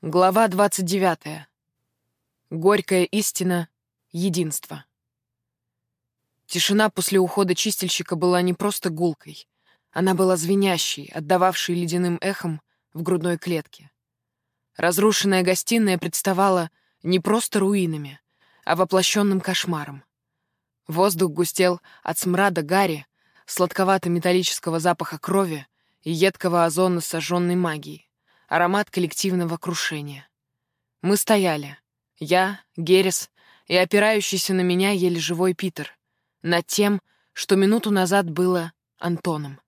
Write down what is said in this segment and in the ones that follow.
Глава 29. Горькая истина. Единство. Тишина после ухода чистильщика была не просто гулкой. Она была звенящей, отдававшей ледяным эхом в грудной клетке. Разрушенная гостиная представала не просто руинами, а воплощенным кошмаром. Воздух густел от смрада гари, сладковато-металлического запаха крови и едкого озона сожженной магии аромат коллективного крушения. Мы стояли. Я, Герес и опирающийся на меня еле живой Питер. Над тем, что минуту назад было Антоном.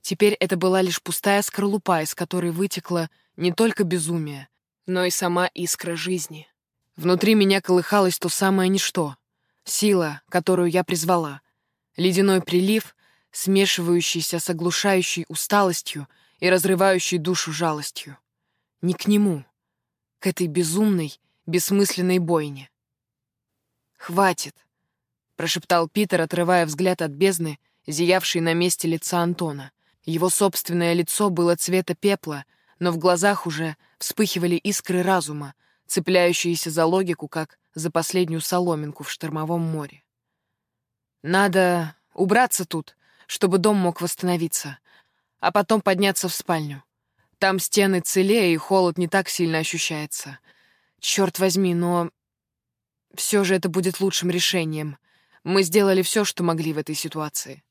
Теперь это была лишь пустая скорлупа, из которой вытекло не только безумие, но и сама искра жизни. Внутри меня колыхалось то самое ничто, сила, которую я призвала, ледяной прилив, смешивающийся с оглушающей усталостью и разрывающей душу жалостью. Не к нему, к этой безумной, бессмысленной бойне. «Хватит», — прошептал Питер, отрывая взгляд от бездны, зиявшей на месте лица Антона. Его собственное лицо было цвета пепла, но в глазах уже вспыхивали искры разума, цепляющиеся за логику, как за последнюю соломинку в штормовом море. «Надо убраться тут, чтобы дом мог восстановиться, а потом подняться в спальню. Там стены целее, и холод не так сильно ощущается. Черт возьми, но... Все же это будет лучшим решением. Мы сделали все, что могли в этой ситуации.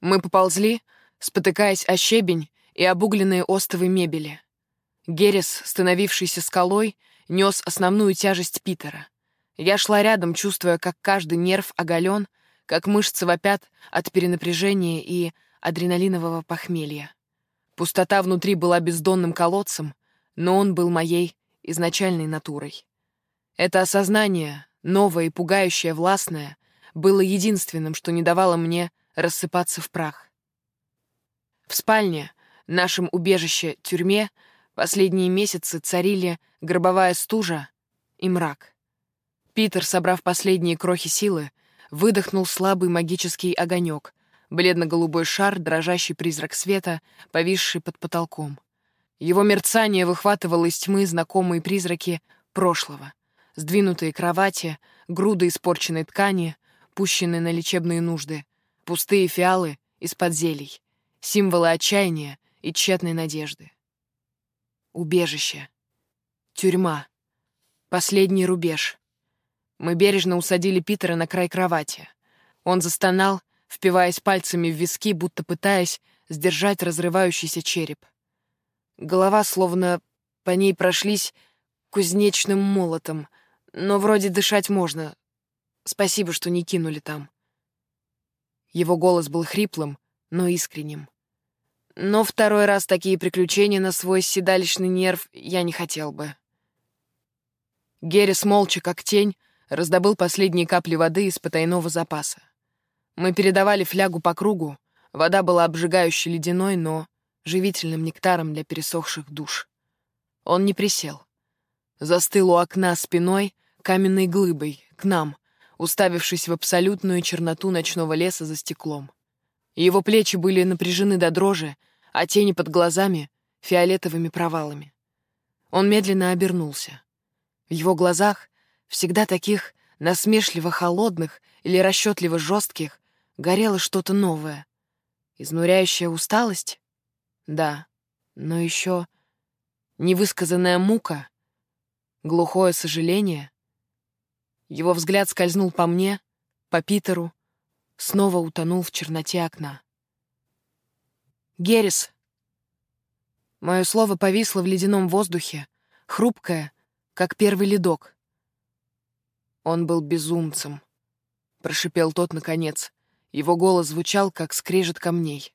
Мы поползли, спотыкаясь о щебень и обугленные остовы мебели. Герес, становившийся скалой, нес основную тяжесть Питера. Я шла рядом, чувствуя, как каждый нерв оголен, как мышцы вопят от перенапряжения и адреналинового похмелья. Пустота внутри была бездонным колодцем, но он был моей изначальной натурой. Это осознание, новое и пугающее властное, было единственным, что не давало мне рассыпаться в прах. В спальне, нашем убежище, тюрьме, последние месяцы царили гробовая стужа и мрак. Питер, собрав последние крохи силы, выдохнул слабый магический огонек, бледно-голубой шар, дрожащий призрак света, повисший под потолком. Его мерцание выхватывало из тьмы знакомые призраки прошлого. Сдвинутые кровати, груды испорченной ткани, пущенные на лечебные нужды, пустые фиалы из-под зелий, символы отчаяния и тщетной надежды. Убежище. Тюрьма. Последний рубеж. Мы бережно усадили Питера на край кровати. Он застонал впиваясь пальцами в виски, будто пытаясь сдержать разрывающийся череп. Голова словно по ней прошлись кузнечным молотом, но вроде дышать можно. Спасибо, что не кинули там. Его голос был хриплым, но искренним. Но второй раз такие приключения на свой седалищный нерв я не хотел бы. Геррис молча, как тень, раздобыл последние капли воды из потайного запаса. Мы передавали флягу по кругу. Вода была обжигающе ледяной, но живительным нектаром для пересохших душ. Он не присел. Застыл у окна спиной, каменной глыбой, к нам, уставившись в абсолютную черноту ночного леса за стеклом. Его плечи были напряжены до дрожи, а тени под глазами — фиолетовыми провалами. Он медленно обернулся. В его глазах, всегда таких насмешливо холодных или расчетливо жестких, горело что-то новое. Изнуряющая усталость? Да, но еще невысказанная мука, глухое сожаление. Его взгляд скользнул по мне, по Питеру, снова утонул в черноте окна. «Геррис!» Мое слово повисло в ледяном воздухе, хрупкое, как первый ледок. Он был безумцем, — прошипел тот наконец, его голос звучал, как скрежет камней.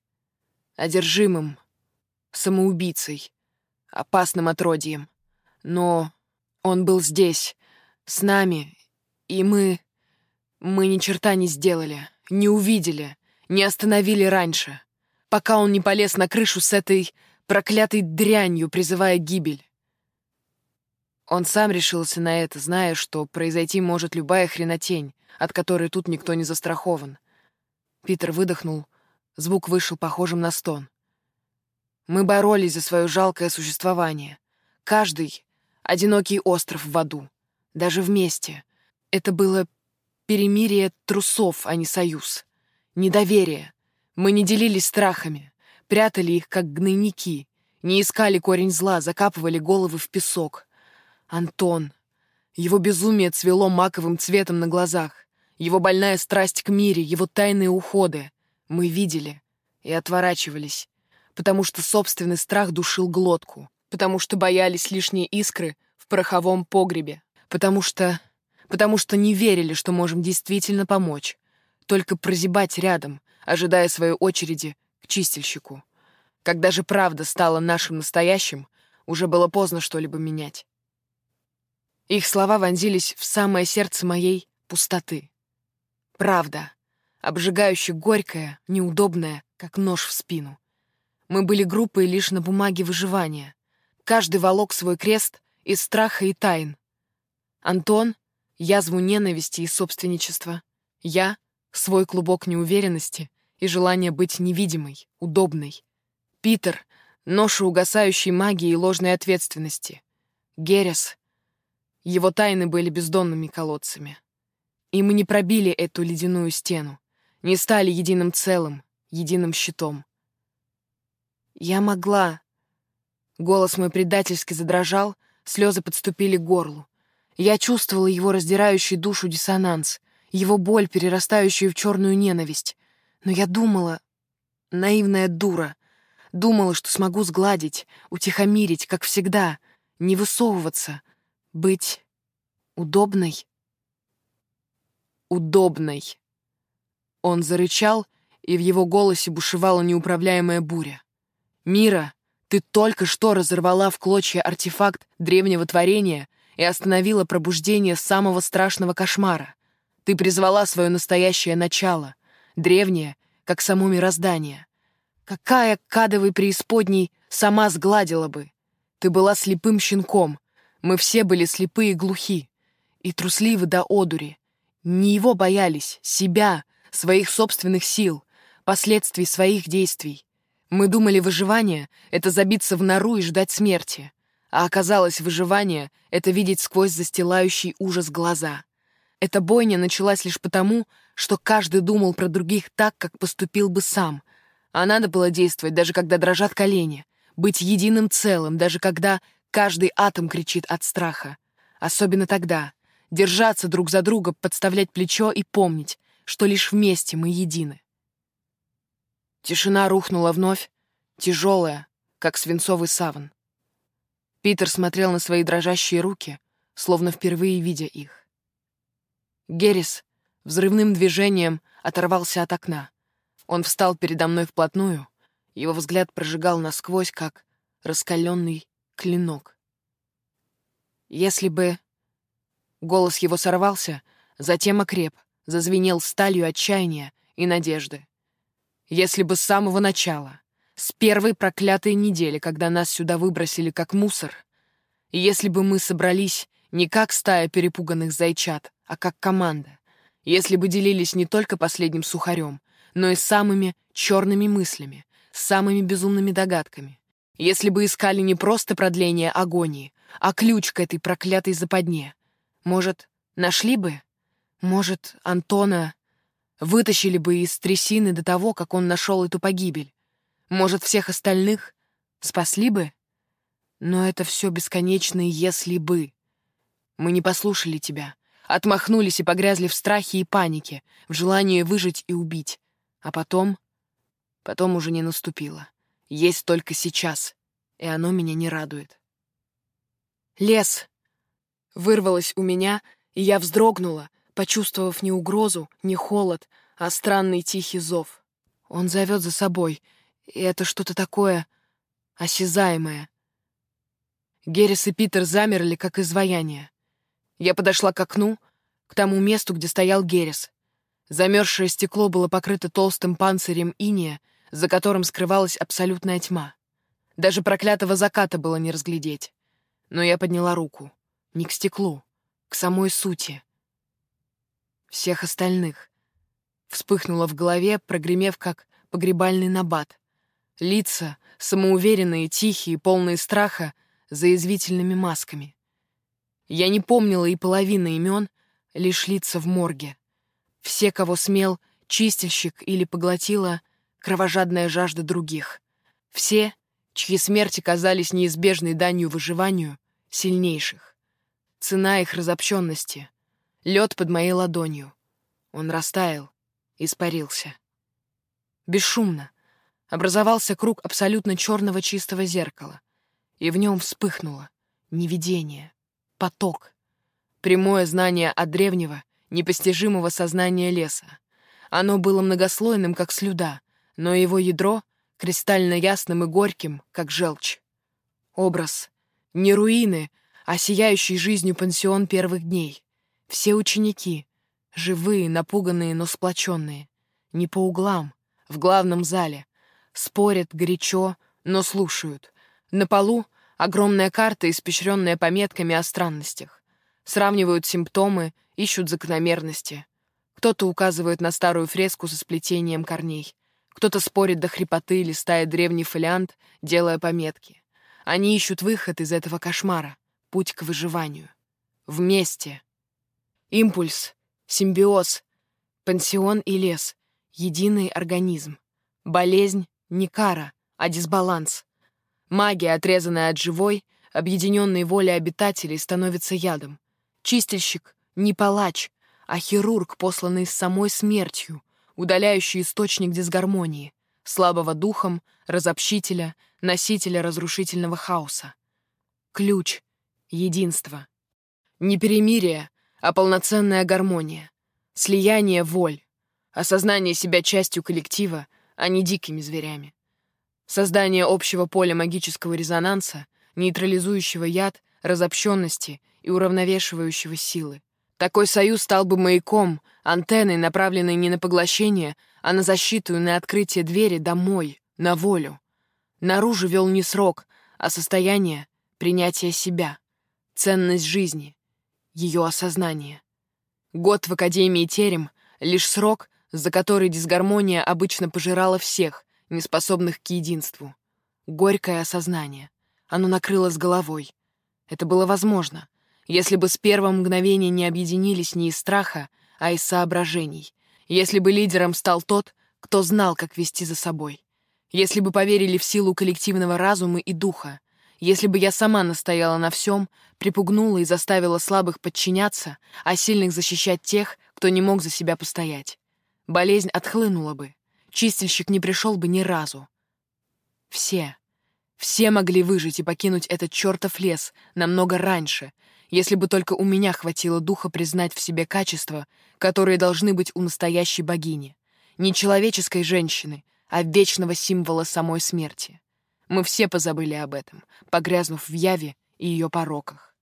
Одержимым, самоубийцей, опасным отродьем. Но он был здесь, с нами, и мы... Мы ни черта не сделали, не увидели, не остановили раньше, пока он не полез на крышу с этой проклятой дрянью, призывая гибель. Он сам решился на это, зная, что произойти может любая хренотень, от которой тут никто не застрахован. Питер выдохнул. Звук вышел похожим на стон. Мы боролись за свое жалкое существование. каждый — одинокий остров в аду, даже вместе. Это было перемирие трусов, а не союз. Недоверие. Мы не делились страхами, прятали их, как гнойники, не искали корень зла, закапывали головы в песок. Антон. Его безумие цвело маковым цветом на глазах. Его больная страсть к мире, его тайные уходы. Мы видели и отворачивались, потому что собственный страх душил глотку, потому что боялись лишней искры в пороховом погребе, потому что... потому что не верили, что можем действительно помочь, только прозябать рядом, ожидая своей очереди к чистильщику. Когда же правда стала нашим настоящим, уже было поздно что-либо менять. Их слова вонзились в самое сердце моей пустоты. Правда, обжигающе горькая, неудобная, как нож в спину. Мы были группой лишь на бумаге выживания. Каждый волок свой крест из страха и тайн. Антон — язву ненависти и собственничества. Я — свой клубок неуверенности и желание быть невидимой, удобной. Питер — ношу угасающей магии и ложной ответственности. Герес — его тайны были бездонными колодцами. И мы не пробили эту ледяную стену, не стали единым целым, единым щитом. Я могла. Голос мой предательски задрожал, слезы подступили к горлу. Я чувствовала его раздирающий душу диссонанс, его боль, перерастающую в черную ненависть. Но я думала, наивная дура, думала, что смогу сгладить, утихомирить, как всегда, не высовываться, быть удобной. Удобной. Он зарычал, и в его голосе бушевала неуправляемая буря. «Мира, ты только что разорвала в клочья артефакт древнего творения и остановила пробуждение самого страшного кошмара. Ты призвала свое настоящее начало, древнее, как само мироздание. Какая кадовой преисподней сама сгладила бы? Ты была слепым щенком, мы все были слепы и глухи, и трусливы до одури. Не его боялись, себя, своих собственных сил, последствий своих действий. Мы думали, выживание — это забиться в нору и ждать смерти. А оказалось, выживание — это видеть сквозь застилающий ужас глаза. Эта бойня началась лишь потому, что каждый думал про других так, как поступил бы сам. А надо было действовать, даже когда дрожат колени. Быть единым целым, даже когда каждый атом кричит от страха. Особенно тогда. Держаться друг за друга, подставлять плечо и помнить, что лишь вместе мы едины. Тишина рухнула вновь, тяжелая, как свинцовый саван. Питер смотрел на свои дрожащие руки, словно впервые видя их. Геррис взрывным движением оторвался от окна. Он встал передо мной вплотную, его взгляд прожигал насквозь, как раскаленный клинок. Если бы... Голос его сорвался, затем окреп, зазвенел сталью отчаяния и надежды. Если бы с самого начала, с первой проклятой недели, когда нас сюда выбросили как мусор, если бы мы собрались не как стая перепуганных зайчат, а как команда, если бы делились не только последним сухарем, но и самыми черными мыслями, самыми безумными догадками, если бы искали не просто продление агонии, а ключ к этой проклятой западне, может, нашли бы? Может, Антона Вытащили бы из трясины до того, как он нашел эту погибель. Может, всех остальных спасли бы? Но это все бесконечные «если бы». Мы не послушали тебя, отмахнулись и погрязли в страхе и панике, в желании выжить и убить. А потом... Потом уже не наступило. Есть только сейчас, и оно меня не радует. Лес. Вырвалось у меня, и я вздрогнула, почувствовав не угрозу, не холод, а странный тихий зов. Он зовет за собой, и это что-то такое осязаемое. Геррис и Питер замерли, как изваяние. Я подошла к окну, к тому месту, где стоял Геррис. Замерзшее стекло было покрыто толстым панцирем иния, за которым скрывалась абсолютная тьма. Даже проклятого заката было не разглядеть. Но я подняла руку. Не к стеклу, к самой сути всех остальных. Вспыхнуло в голове, прогремев как погребальный набат. Лица, самоуверенные, тихие, полные страха, за язвительными масками. Я не помнила и половины имен, лишь лица в морге. Все, кого смел, чистильщик или поглотила кровожадная жажда других. Все, чьи смерти казались неизбежной данью выживанию сильнейших. Цена их разобщенности — лед под моей ладонью. Он растаял, испарился. Бесшумно образовался круг абсолютно черного чистого зеркала, и в нем вспыхнуло невидение, поток, прямое знание от древнего, непостижимого сознания леса. Оно было многослойным, как слюда, но его ядро — кристально ясным и горьким, как желчь. Образ — не руины, а сияющий жизнью пансион первых дней. Все ученики — живые, напуганные, но сплоченные. Не по углам, в главном зале. Спорят горячо, но слушают. На полу — огромная карта, испещренная пометками о странностях. Сравнивают симптомы, ищут закономерности. Кто-то указывает на старую фреску со сплетением корней. Кто-то спорит до хрипоты, листая древний фолиант, делая пометки. Они ищут выход из этого кошмара, путь к выживанию. Вместе. Импульс, симбиоз, пансион и лес, единый организм. Болезнь — не кара, а дисбаланс. Магия, отрезанная от живой, объединенной воли обитателей, становится ядом. Чистильщик — не палач, а хирург, посланный с самой смертью, удаляющий источник дисгармонии, слабого духом, разобщителя, носителя разрушительного хаоса. Ключ — единство. Не перемирие, а полноценная гармония. Слияние воль. Осознание себя частью коллектива, а не дикими зверями. Создание общего поля магического резонанса, нейтрализующего яд, разобщенности и уравновешивающего силы. Такой союз стал бы маяком, антенной, направленной не на поглощение, а на защиту и на открытие двери домой, на волю. Наружу вел не срок, а состояние принятия себя, ценность жизни, ее осознание. Год в Академии Терем — лишь срок, за который дисгармония обычно пожирала всех, неспособных к единству. Горькое осознание. Оно накрыло с головой. Это было возможно — если бы с первого мгновения не объединились не из страха, а из соображений, если бы лидером стал тот, кто знал, как вести за собой, если бы поверили в силу коллективного разума и духа, если бы я сама настояла на всем, припугнула и заставила слабых подчиняться, а сильных защищать тех, кто не мог за себя постоять. Болезнь отхлынула бы, чистильщик не пришел бы ни разу. Все, все могли выжить и покинуть этот чертов лес намного раньше, если бы только у меня хватило духа признать в себе качества, которые должны быть у настоящей богини. Не человеческой женщины, а вечного символа самой смерти. Мы все позабыли об этом, погрязнув в яве и ее пороках.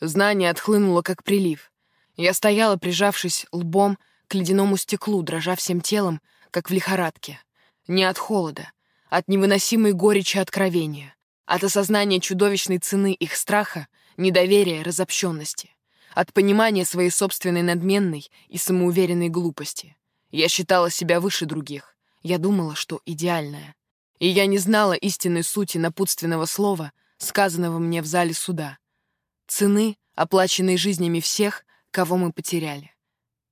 Знание отхлынуло, как прилив. Я стояла, прижавшись лбом к ледяному стеклу, дрожа всем телом, как в лихорадке. Не от холода, от невыносимой горечи откровения, от осознания чудовищной цены их страха недоверия, разобщенности, от понимания своей собственной надменной и самоуверенной глупости. Я считала себя выше других. Я думала, что идеальная. И я не знала истинной сути напутственного слова, сказанного мне в зале суда. Цены, оплаченные жизнями всех, кого мы потеряли.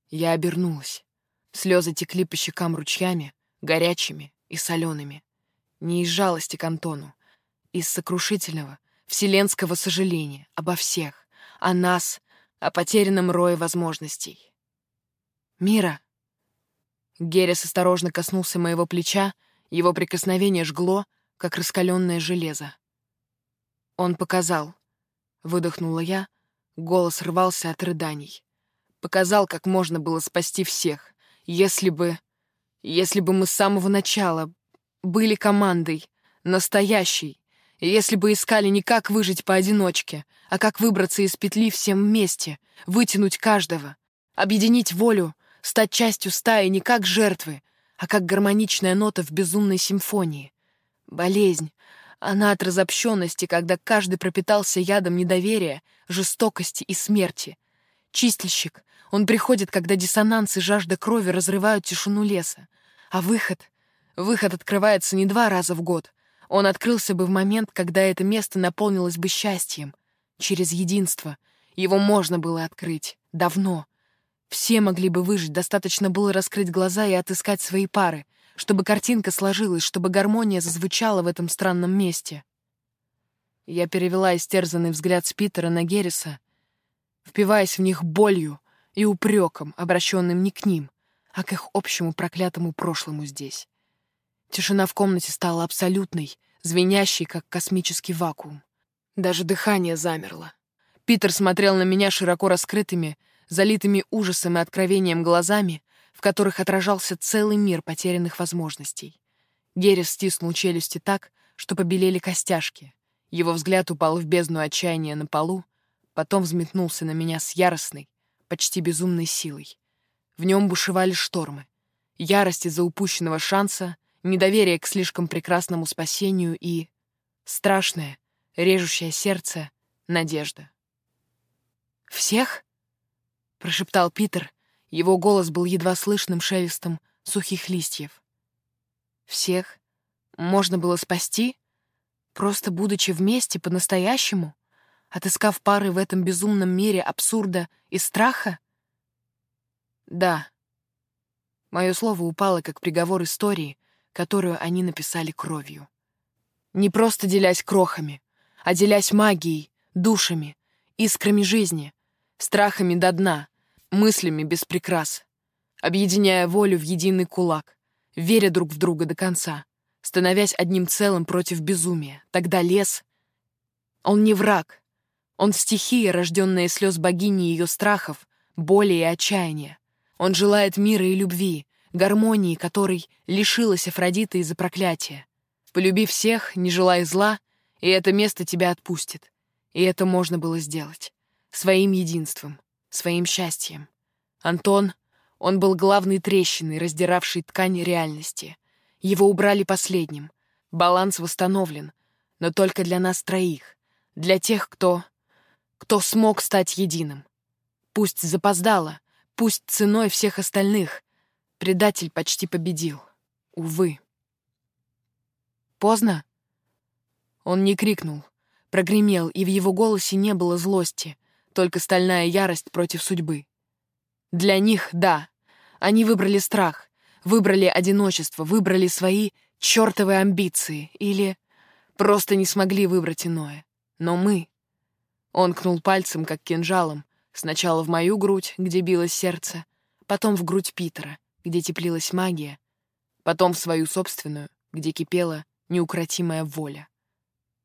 Я обернулась. Слезы текли по щекам ручьями, горячими и солеными. Не из жалости к Антону, из сокрушительного, вселенского сожаления обо всех, о нас, о потерянном рое возможностей. «Мира!» Геррис осторожно коснулся моего плеча, его прикосновение жгло, как раскаленное железо. Он показал. Выдохнула я, голос рвался от рыданий. Показал, как можно было спасти всех, если бы... Если бы мы с самого начала были командой, настоящей, если бы искали не как выжить поодиночке, а как выбраться из петли всем вместе, вытянуть каждого, объединить волю, стать частью стаи не как жертвы, а как гармоничная нота в безумной симфонии. Болезнь, она от разобщенности, когда каждый пропитался ядом недоверия, жестокости и смерти. Чистильщик, он приходит, когда диссонанс и жажда крови разрывают тишину леса. А выход? Выход открывается не два раза в год, Он открылся бы в момент, когда это место наполнилось бы счастьем. Через единство. Его можно было открыть. Давно. Все могли бы выжить, достаточно было раскрыть глаза и отыскать свои пары, чтобы картинка сложилась, чтобы гармония зазвучала в этом странном месте. Я перевела истерзанный взгляд с Питера на Герриса, впиваясь в них болью и упреком, обращенным не к ним, а к их общему проклятому прошлому здесь. Тишина в комнате стала абсолютной, звенящей, как космический вакуум. Даже дыхание замерло. Питер смотрел на меня широко раскрытыми, залитыми ужасом и откровением глазами, в которых отражался целый мир потерянных возможностей. Геррис стиснул челюсти так, что побелели костяшки. Его взгляд упал в бездну отчаяния на полу, потом взметнулся на меня с яростной, почти безумной силой. В нем бушевали штормы. Ярость из-за упущенного шанса, недоверие к слишком прекрасному спасению и... страшное, режущее сердце, надежда. «Всех?» — прошептал Питер. Его голос был едва слышным шелестом сухих листьев. «Всех можно было спасти, просто будучи вместе по-настоящему, отыскав пары в этом безумном мире абсурда и страха?» «Да». Мое слово упало, как приговор истории, которую они написали кровью. Не просто делясь крохами, а делясь магией, душами, искрами жизни, страхами до дна, мыслями без прикрас, объединяя волю в единый кулак, веря друг в друга до конца, становясь одним целым против безумия. Тогда лес... Он не враг. Он стихия, рожденная слез богини и ее страхов, боли и отчаяния. Он желает мира и любви, гармонии, которой лишилась Афродита из-за проклятия. Полюби всех, не желая зла, и это место тебя отпустит. И это можно было сделать своим единством, своим счастьем. Антон, он был главной трещиной, раздиравшей ткань реальности. Его убрали последним. Баланс восстановлен, но только для нас троих, для тех, кто... кто смог стать единым. Пусть запоздало, пусть ценой всех остальных. Предатель почти победил. Увы. Поздно? Он не крикнул, прогремел, и в его голосе не было злости, только стальная ярость против судьбы. Для них — да. Они выбрали страх, выбрали одиночество, выбрали свои чертовы амбиции или просто не смогли выбрать иное. Но мы... Он кнул пальцем, как кинжалом, сначала в мою грудь, где билось сердце, потом в грудь Питера, где теплилась магия, потом в свою собственную, где кипела неукротимая воля.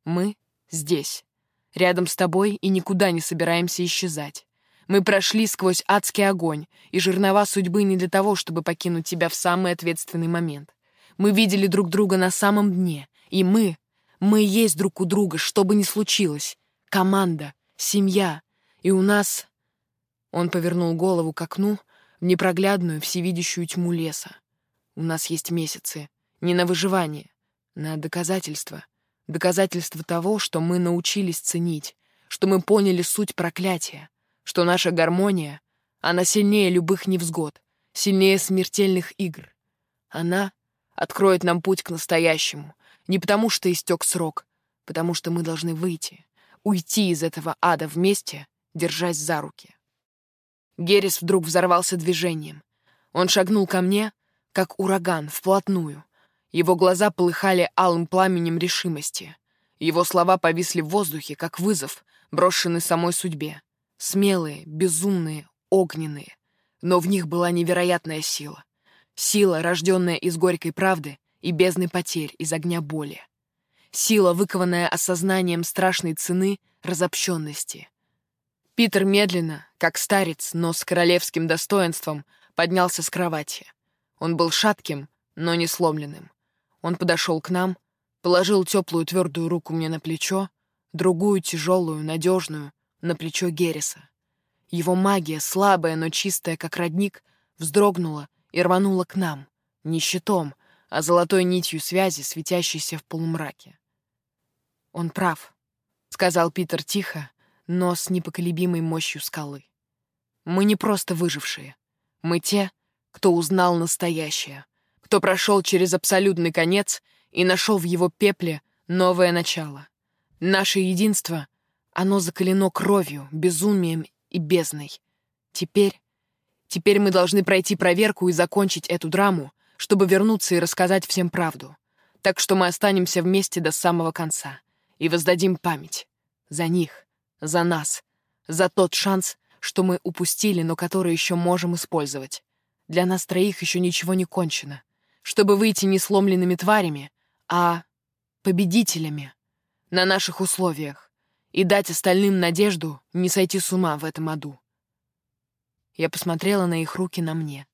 Мы здесь, Рядом с тобой и никуда не собираемся исчезать. Мы прошли сквозь адский огонь, и жернова судьбы не для того, чтобы покинуть тебя в самый ответственный момент. Мы видели друг друга на самом дне, и мы, мы есть друг у друга, что бы ни случилось. Команда, семья, и у нас... Он повернул голову к окну, в непроглядную, всевидящую тьму леса. У нас есть месяцы, не на выживание, на доказательство. Доказательство того, что мы научились ценить, что мы поняли суть проклятия, что наша гармония, она сильнее любых невзгод, сильнее смертельных игр. Она откроет нам путь к настоящему, не потому что истек срок, потому что мы должны выйти, уйти из этого ада вместе, держась за руки. Геррис вдруг взорвался движением. Он шагнул ко мне, как ураган, вплотную, его глаза полыхали алым пламенем решимости. Его слова повисли в воздухе, как вызов, брошенный самой судьбе. Смелые, безумные, огненные. Но в них была невероятная сила. Сила, рожденная из горькой правды и бездны потерь, из огня боли. Сила, выкованная осознанием страшной цены разобщенности. Питер медленно, как старец, но с королевским достоинством, поднялся с кровати. Он был шатким, но не сломленным. Он подошел к нам, положил теплую твердую руку мне на плечо, другую тяжелую, надежную, на плечо Герриса. Его магия, слабая, но чистая, как родник, вздрогнула и рванула к нам, не щитом, а золотой нитью связи, светящейся в полумраке. «Он прав», — сказал Питер тихо, но с непоколебимой мощью скалы. «Мы не просто выжившие. Мы те, кто узнал настоящее, кто прошел через абсолютный конец и нашел в его пепле новое начало. Наше единство, оно закалено кровью, безумием и бездной. Теперь, теперь мы должны пройти проверку и закончить эту драму, чтобы вернуться и рассказать всем правду. Так что мы останемся вместе до самого конца и воздадим память. За них, за нас, за тот шанс, что мы упустили, но который еще можем использовать. Для нас троих еще ничего не кончено. Чтобы выйти не сломленными тварями, а победителями на наших условиях и дать остальным надежду не сойти с ума в этом аду. Я посмотрела на их руки на мне.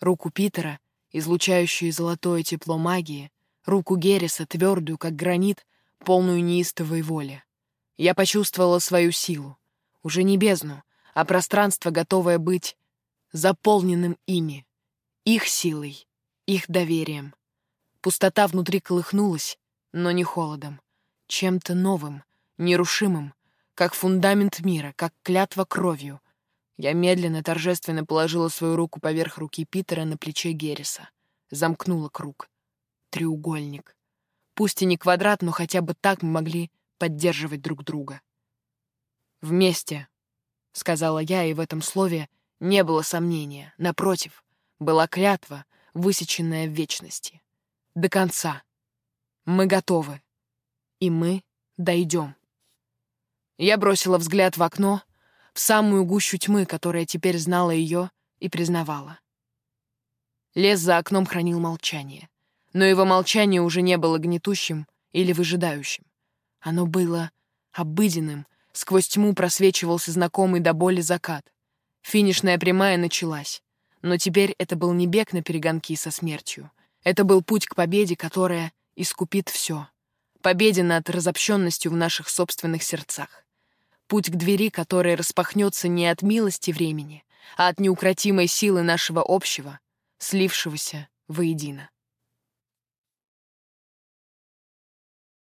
Руку Питера, излучающую золотое тепло магии, руку Герриса, твердую, как гранит, полную неистовой воли. Я почувствовала свою силу. Уже не бездну, а пространство, готовое быть заполненным ими, их силой, их доверием. Пустота внутри колыхнулась, но не холодом, чем-то новым, нерушимым, как фундамент мира, как клятва кровью. Я медленно, торжественно положила свою руку поверх руки Питера на плече Герриса, замкнула круг. Треугольник. Пусть и не квадрат, но хотя бы так мы могли поддерживать друг друга. «Вместе», — сказала я, и в этом слове не было сомнения. Напротив, была клятва, высеченная в вечности. До конца. Мы готовы. И мы дойдем. Я бросила взгляд в окно, в самую гущу тьмы, которая теперь знала ее и признавала. Лес за окном хранил молчание, но его молчание уже не было гнетущим или выжидающим. Оно было обыденным, сквозь тьму просвечивался знакомый до боли закат. Финишная прямая началась, но теперь это был не бег на перегонки со смертью. Это был путь к победе, которая искупит все победе над разобщенностью в наших собственных сердцах. Путь к двери, которая распахнется не от милости времени, а от неукротимой силы нашего общего, слившегося воедино.